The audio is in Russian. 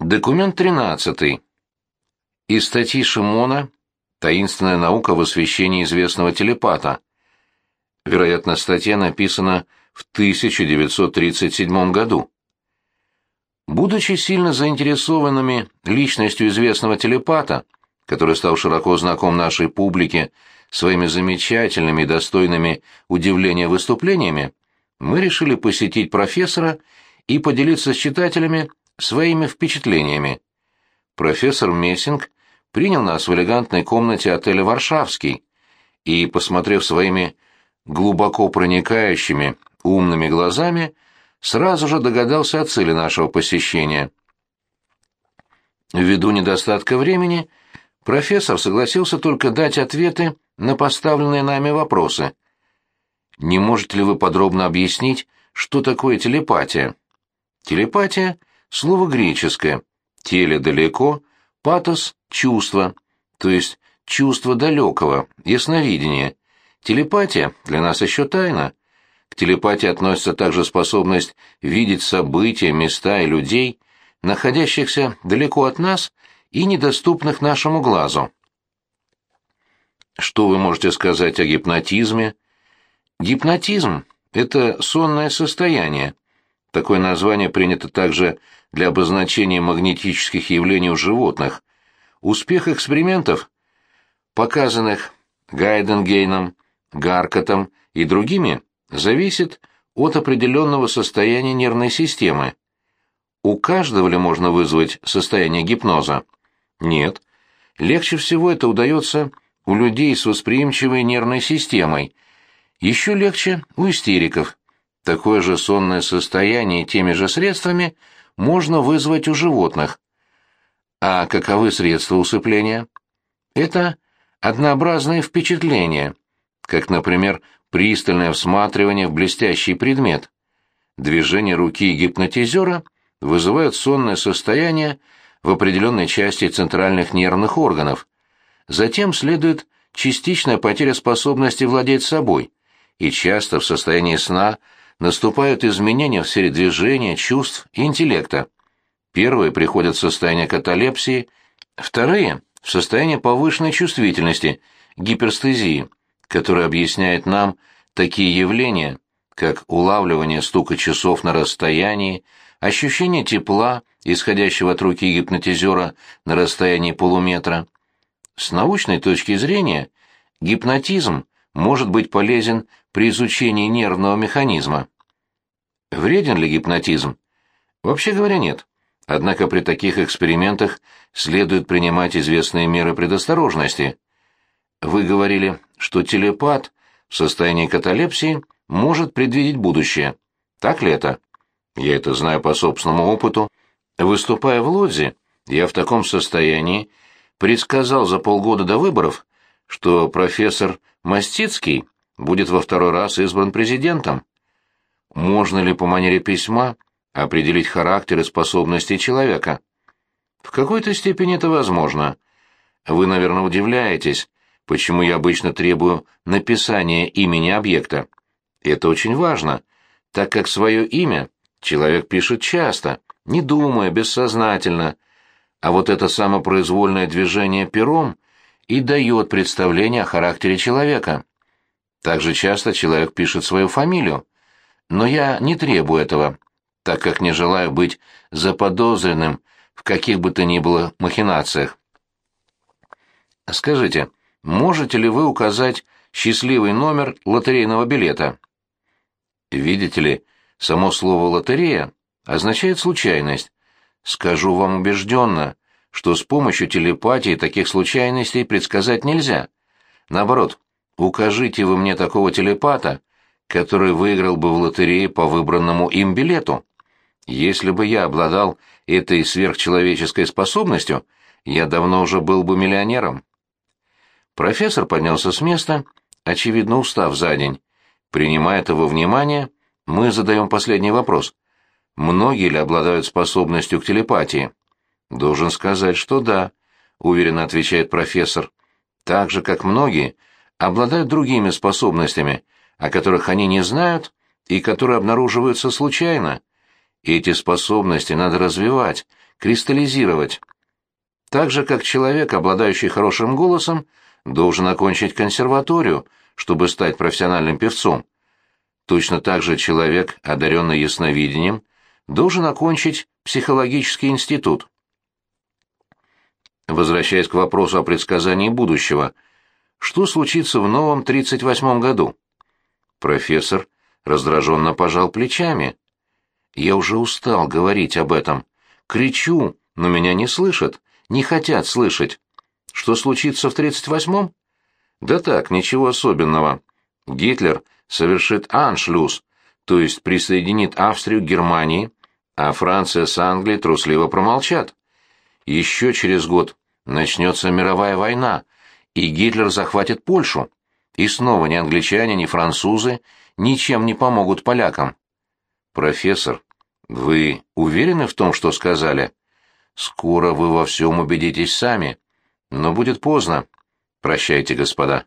Документ 13. Из статьи Шимона «Таинственная наука в освещении известного телепата». Вероятно, статья написана в 1937 году. Будучи сильно заинтересованными личностью известного телепата, который стал широко знаком нашей публике своими замечательными и достойными удивления выступлениями, мы решили посетить профессора и поделиться с читателями своими впечатлениями. Профессор Мессинг принял нас в элегантной комнате отеля «Варшавский» и, посмотрев своими глубоко проникающими, умными глазами, сразу же догадался о цели нашего посещения. Ввиду недостатка времени, профессор согласился только дать ответы на поставленные нами вопросы. Не можете ли вы подробно объяснить, что такое телепатия? Телепатия — слово греческое. Теле далеко, патос — чувство, то есть чувство далекого, ясновидение. Телепатия для нас еще тайна. К телепатии относится также способность видеть события, места и людей, находящихся далеко от нас и недоступных нашему глазу. Что вы можете сказать о гипнотизме? Гипнотизм – это сонное состояние. Такое название принято также для обозначения магнетических явлений у животных. Успех экспериментов, показанных Гайденгейном, Гаркотом и другими, зависит от определенного состояния нервной системы. У каждого ли можно вызвать состояние гипноза? Нет. Легче всего это удается у людей с восприимчивой нервной системой. Еще легче у истериков. Такое же сонное состояние теми же средствами можно вызвать у животных. А каковы средства усыпления? Это однообразные впечатления, как, например, пристальное всматривание в блестящий предмет. Движение руки гипнотизера вызывает сонное состояние в определенной части центральных нервных органов. Затем следует частичная потеря способности владеть собой, и часто в состоянии сна наступают изменения в сфере движения, чувств и интеллекта. Первые приходят в состояние каталепсии, вторые – в состояние повышенной чувствительности, гиперстезии – который объясняет нам такие явления, как улавливание стука часов на расстоянии, ощущение тепла, исходящего от руки гипнотизера на расстоянии полуметра. С научной точки зрения, гипнотизм может быть полезен при изучении нервного механизма. Вреден ли гипнотизм? Вообще говоря, нет. Однако при таких экспериментах следует принимать известные меры предосторожности – вы говорили, что телепат в состоянии каталепсии может предвидеть будущее. Так ли это? Я это знаю по собственному опыту. Выступая в Лодзе, я в таком состоянии предсказал за полгода до выборов, что профессор Мастицкий будет во второй раз избран президентом. Можно ли по манере письма определить характер и способности человека? В какой-то степени это возможно. Вы, наверное, удивляетесь, почему я обычно требую написания имени объекта. Это очень важно, так как свое имя человек пишет часто, не думая, бессознательно, а вот это самопроизвольное движение пером и дает представление о характере человека. Также часто человек пишет свою фамилию, но я не требую этого, так как не желаю быть заподозренным в каких бы то ни было махинациях. Скажите, Можете ли вы указать счастливый номер лотерейного билета? Видите ли, само слово «лотерея» означает случайность. Скажу вам убежденно, что с помощью телепатии таких случайностей предсказать нельзя. Наоборот, укажите вы мне такого телепата, который выиграл бы в лотерее по выбранному им билету. Если бы я обладал этой сверхчеловеческой способностью, я давно уже был бы миллионером. Профессор поднялся с места, очевидно устав за день. Принимая это во внимание, мы задаем последний вопрос. Многие ли обладают способностью к телепатии? Должен сказать, что да, уверенно отвечает профессор. Так же, как многие, обладают другими способностями, о которых они не знают и которые обнаруживаются случайно. Эти способности надо развивать, кристаллизировать. Так же, как человек, обладающий хорошим голосом, должен окончить консерваторию, чтобы стать профессиональным певцом. Точно так же человек, одаренный ясновидением, должен окончить психологический институт. Возвращаясь к вопросу о предсказании будущего, что случится в новом 38 году? Профессор раздраженно пожал плечами. Я уже устал говорить об этом. Кричу, но меня не слышат, не хотят слышать. Что случится в 38-м? Да так, ничего особенного. Гитлер совершит аншлюз, то есть присоединит Австрию к Германии, а Франция с Англией трусливо промолчат. Еще через год начнется мировая война, и Гитлер захватит Польшу. И снова ни англичане, ни французы ничем не помогут полякам. Профессор, вы уверены в том, что сказали? Скоро вы во всем убедитесь сами. Но будет поздно. Прощайте, господа.